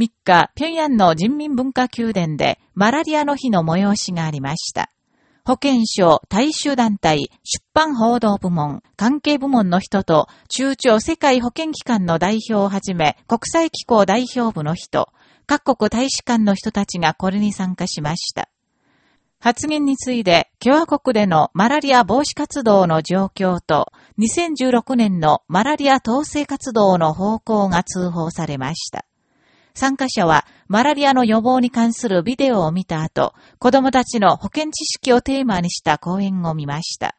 3日、平壌の人民文化宮殿でマラリアの日の催しがありました。保健省、大衆団体、出版報道部門、関係部門の人と、中朝世界保健機関の代表をはじめ、国際機構代表部の人、各国大使館の人たちがこれに参加しました。発言について、共和国でのマラリア防止活動の状況と、2016年のマラリア統制活動の方向が通報されました。参加者はマラリアの予防に関するビデオを見た後、子供たちの保健知識をテーマにした講演を見ました。